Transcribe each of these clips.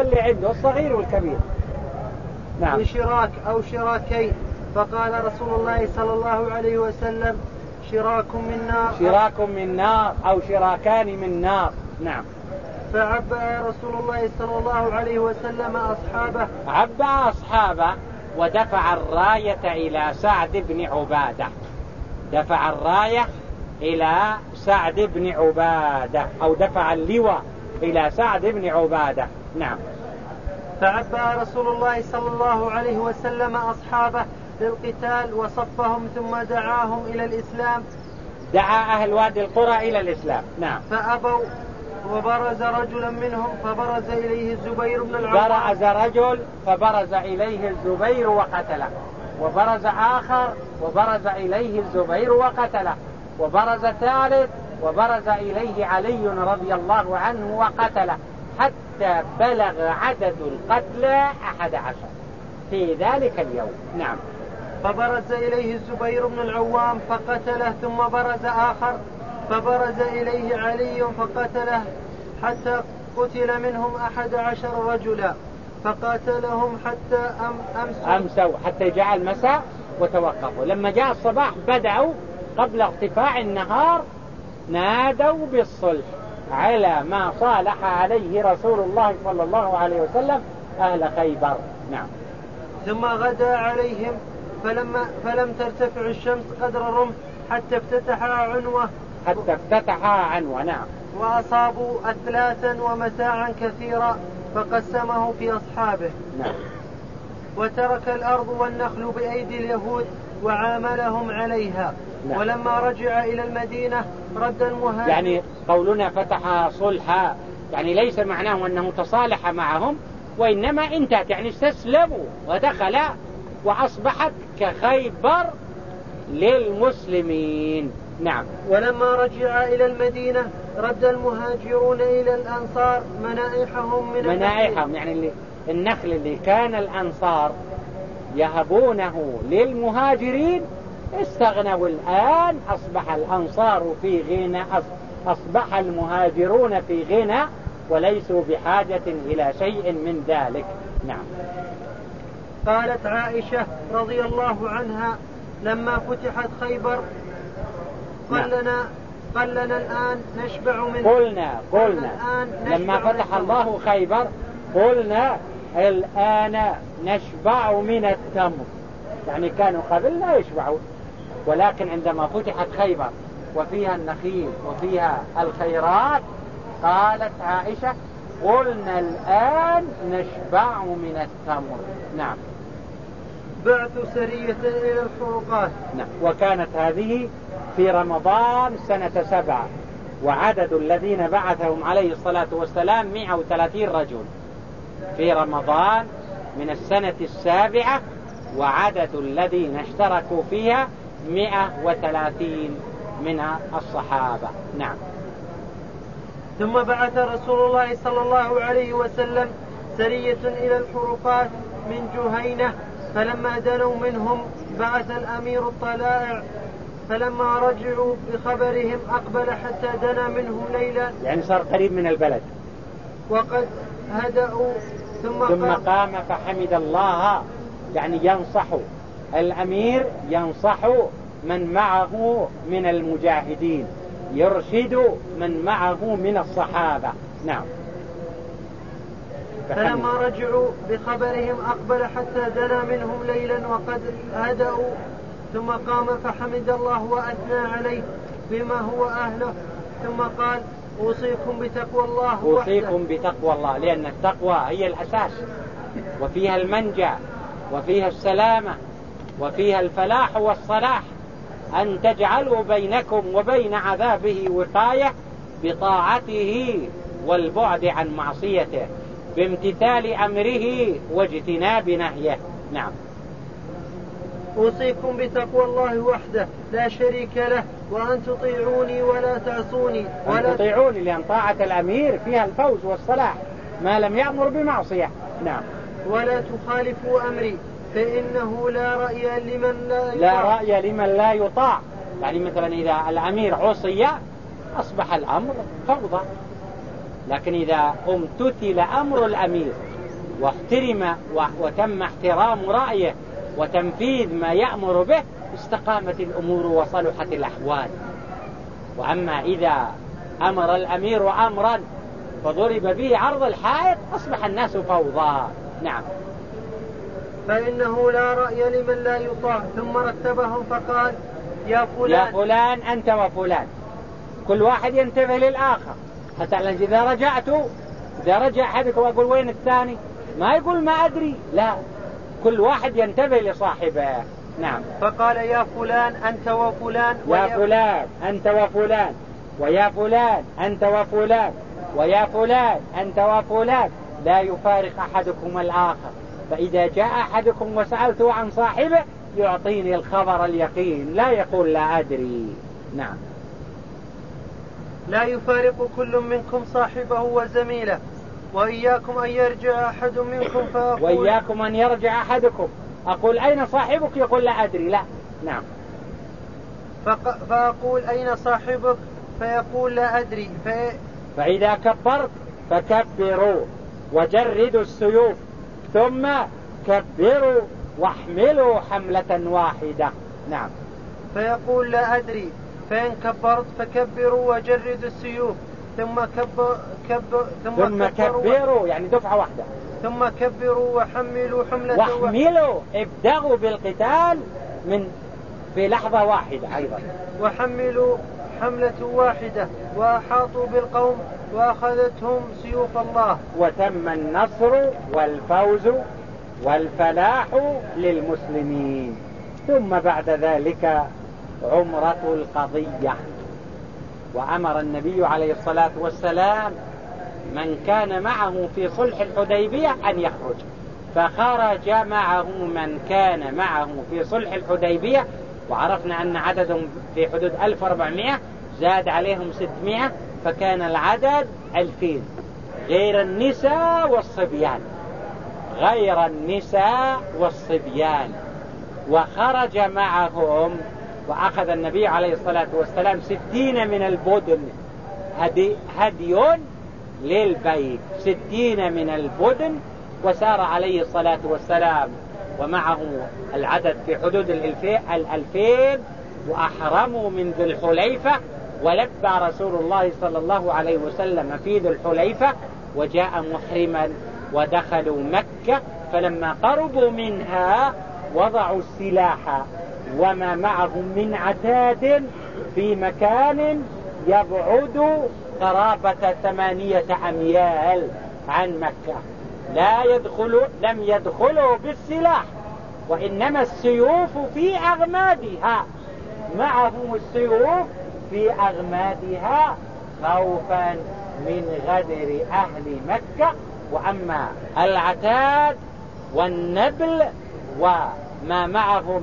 اللي عنده الصغير والكبير. نعم. بشراك أو شراكين فقال رسول الله صلى الله عليه وسلم شراك من نار. شراك من نار أو شراكان من نار. نعم. فعبأ رسول الله صلى الله عليه وسلم أصحابه. عبأ أصحابه ودفع الراية إلى سعد بن عبادة. دفع الراية إلى سعد بن عبادة أو دفع اللواء إلى سعد بن عبادة. نعم. فعبأ رسول الله صلى الله عليه وسلم أصحابه للقتال وصفهم ثم دعاهم إلى الإسلام. دعا أهل وادي القرى إلى الإسلام. نعم. فأبوا وبرز رجلا منهم فبرز إليه الزبير بن العوام برز رجل فبرز إليه الزبير وقتله. وبرز آخر وبرز إليه الزبير وقتله. وبرز ثالث وبرز إليه علي رضي الله عنه وقتله. حتى بلغ عدد القتلى أحد عشر. في ذلك اليوم. نعم. فبرز إليه الزبير بن العوام فقتله ثم برز آخر فبرز إليه علي فقتله حتى قتل منهم أحد عشر رجلا فقاتلهم حتى أم أمسوا. أمسوا حتى جاء المساء وتوقفوا. لما جاء الصباح بدأوا قبل ارتفاع النهار نادوا بالصلح. على ما صالح عليه رسول الله صلى الله عليه وسلم أهل خيبر. نعم. ثم غدا عليهم فلما فلم ترتفع الشمس قدر الرمح حتى افتتحا عنوة. حتى افتتحا عنوة نعم. وأصابوا أثلاثا ومتاعا كثيرا فقسمه في أصحابه. نعم. وترك الأرض والنخل بأيدي اليهود وعاملهم عليها. نعم. ولما رجع إلى المدينة رد المهاجر. يعني قولنا فتح صلحا يعني ليس معناه أنه تصالح معهم وإنما انتهت يعني استسلموا ودخل وأصبحت كخيبر للمسلمين. نعم. ولما رجع إلى المدينة رد المهاجرون إلى الأنصار منائحهم من منائحهم يعني اللي النخل اللي كان الأنصار يهبونه للمهاجرين استغنوا الآن أصبح الأنصار في غنى أصبح المهاجرون في غنى وليسوا بحاجة إلى شيء من ذلك. نعم. قالت عائشة رضي الله عنها لما فتحت خيبر قال نعم. لنا قال لنا الآن نشبع من قلنا قلنا. لما فتح الله خيبر قلنا الآن نشبع من التمر. يعني كانوا قبل لا يشبعون. ولكن عندما فتحت خيبر وفيها النخيل وفيها الخيرات قالت عائشة قلنا الآن نشبع من التمر. نعم. بعثوا سرية إلى الحروقات نعم. وكانت هذه في رمضان سنة سبعة وعدد الذين بعثهم عليه الصلاة والسلام 130 رجل. في رمضان من السنة السابعة وعدد الذين اشتركوا فيها 130 من الصحابة. نعم. ثم بعث رسول الله صلى الله عليه وسلم سرية إلى الحروقات من جهينة فلما دنوا منهم بعث الأمير الطلائع فلما رجعوا بخبرهم أقبل حتى دنا منهم ليلا يعني صار قريب من البلد. وقد هدأوا ثم, ثم قام. فحمد الله يعني ينصح الأمير ينصح من معه من المجاهدين يرشد من معه من الصحابة. نعم. فلما رجعوا بخبرهم أقبل حتى دنا منهم ليلا وقد هدأوا ثم قام فحمد الله وأثنى عليه بما هو أهله ثم قال أوصيكم بتقوى الله أوصيكم بتقوى الله لأن التقوى هي الأساس وفيها المنجى وفيها السلامة وفيها الفلاح والصلاح أن تجعلوا بينكم وبين عذابه وقاية بطاعته والبعد عن معصيته بامتثال أمره واجتناب نهيه. نعم. أوصيكم بتقوى الله وحده لا شريك له وأن تطيعوني ولا تعصوني ولا أن تطيعوني لأن طاعة الأمير فيها الفوز والصلاح ما لم يأمر بمعصية. نعم. ولا تخالفوا أمري. فإنه لا رأي لمن لا يطاع. لا رأي لمن لا يطاع. يعني مثلا إذا الأمير عصي أصبح الأمر فوضى لكن إذا امتثل أمر الأمير واحترم وتم احترام رأيه وتنفيذ ما يأمر به استقامت الأمور وصلحت الأحوال. وأما إذا أمر الأمير أمرا فضرب به عرض الحائط أصبح الناس فوضى. نعم. فإنه لا رأي لمن لا يطاع. ثم رتبهم فقال يا فلان. يا فلان أنت وفلان. كل واحد ينتبه للآخر. حتى إذا رجعت إذا رجع أحدك وأقول وين الثاني؟ ما يقول ما أدري. لا. كل واحد ينتبه لصاحبه. نعم. فقال يا فلان أنت وفلان. يا فلان أنت وفلان. ويا فلان أنت وفلان. ويا فلان أنت وفلان. لا يفارق أحدكم الآخر. فإذا جاء أحدكم وسألته عن صاحبه يعطيني الخبر اليقين. لا يقول لا أدري. نعم. لا يفارق كل منكم صاحبه وزميله. وإياكم أن يرجع أحد منكم فأقول وإياكم أن يرجع أحدكم. أقول أين صاحبك؟ يقول لا أدري. لا. نعم. فق... فأقول أين صاحبك؟ فيقول لا أدري. ف... فإذا كبرت فكبروا. وجردوا السيوف. ثم كبروا واحملوا حملة واحدة. نعم. فيقول لا أدري. فإن كبرت فكبروا وجردوا السيوف. ثم كبر كبر ثم, ثم كبروا يعني دفعة واحدة. ثم كبروا وحملوا حملة واحملوا ابدأوا بالقتال من في لحظة واحدة أيضا. وحملوا حملة واحدة وأحاطوا بالقوم وأخذتهم سيوف الله. وتم النصر والفوز والفلاح للمسلمين. ثم بعد ذلك عمرة القضية. وأمر النبي عليه الصلاة والسلام من كان معه في صلح الحديبية أن يخرج. فخرج معه من كان معه في صلح الحديبية وعرفنا أن عددهم في حدود 1400 زاد عليهم 600 فكان العدد 2000 غير النساء والصبيان. غير النساء والصبيان. وخرج معهم وأخذ النبي عليه الصلاة والسلام ستين من البدن. هدي, هدي للبيت. ستين من البدن. وسار عليه الصلاة والسلام. ومعه العدد في حدود الألفين وأحرموا من ذي الحليفة ولبى رسول الله صلى الله عليه وسلم في ذي الحليفة وجاء محرما ودخلوا مكة فلما قربوا منها وضعوا السلاح وما معهم من عتاد في مكان يبعد قرابة ثمانية أميال عن مكة. لا يدخلوا لم يدخلوا بالسلاح. وإنما السيوف في أغمادها. معهم السيوف في أغمادها خوفا من غدر أهل مكة. وأما العتاد والنبل وما معهم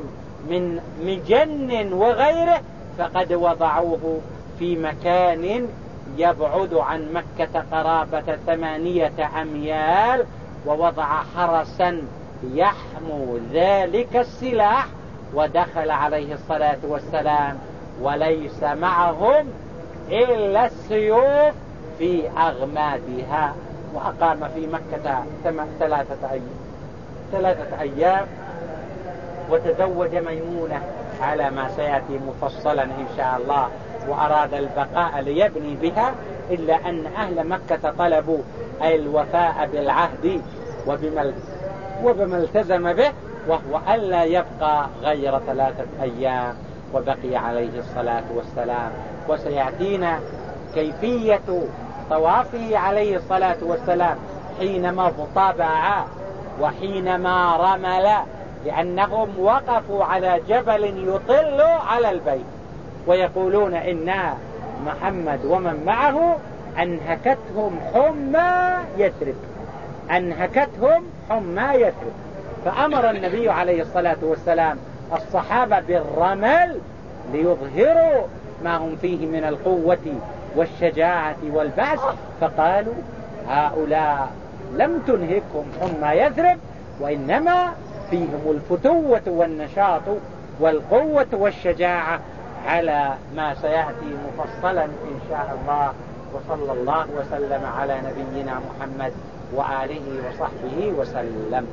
من مجن وغيره فقد وضعوه في مكان يبعد عن مكة قرابة ثمانية أميال ووضع حرسا يحمو ذلك السلاح ودخل عليه الصلاة والسلام وليس معهم إلا السيوف في أغمادها وأقام في مكة ثلاثة أيام ثلاثة أيام وتزوج ميمونة على ما سيأتي مفصلا إن شاء الله. وأراد البقاء ليبني بها إلا أن أهل مكة طلبوا الوفاء بالعهد وبما, وبما التزم به وهو ألا يبقى غير ثلاثة أيام. وبقي عليه الصلاة والسلام. وسيأتينا كيفية طوافه عليه الصلاة والسلام حينما اضطبع وحينما رمل لأنهم وقفوا على جبل يطل على البيت. ويقولون إن محمد ومن معه أنهكتهم حمى يثرب أنهكتهم حمى يثرب فأمر النبي عليه الصلاة والسلام الصحابة بالرمل ليظهروا ما هم فيه من القوة والشجاعة والبأس. فقالوا هؤلاء لم تنهكهم حمى يثرب وإنما فيهم الفتوة والنشاط والقوة والشجاعة على ما سيأتي مفصلا إن شاء الله. وصلى الله وسلم على نبينا محمد وآله وصحبه وسلم.